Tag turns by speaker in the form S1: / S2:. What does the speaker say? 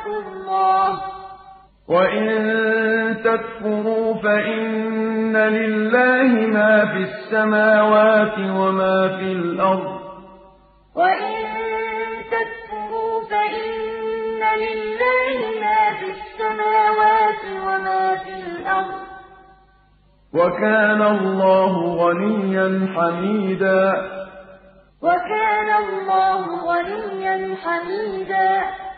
S1: اتَّقُوا اللَّهَ ۚ.
S2: وَإِن تَكْفُرُوا فَإِنَّ لِلَّهِ مَا فِي السَّمَاوَاتِ وَمَا فِي الْأَرْضِ ۚ.
S1: وَإِن تَكْفُرُوا فَإِنَّ لِلَّهِ مَا فِي السَّمَاوَاتِ وَمَا فِي الْأَرْضِ ۚ.
S2: وَكَانَ اللَّهُ غَنِيًّا حَمِيدًا.
S1: وَكَانَ اللَّهُ غَنِيًّا حَمِيدًا.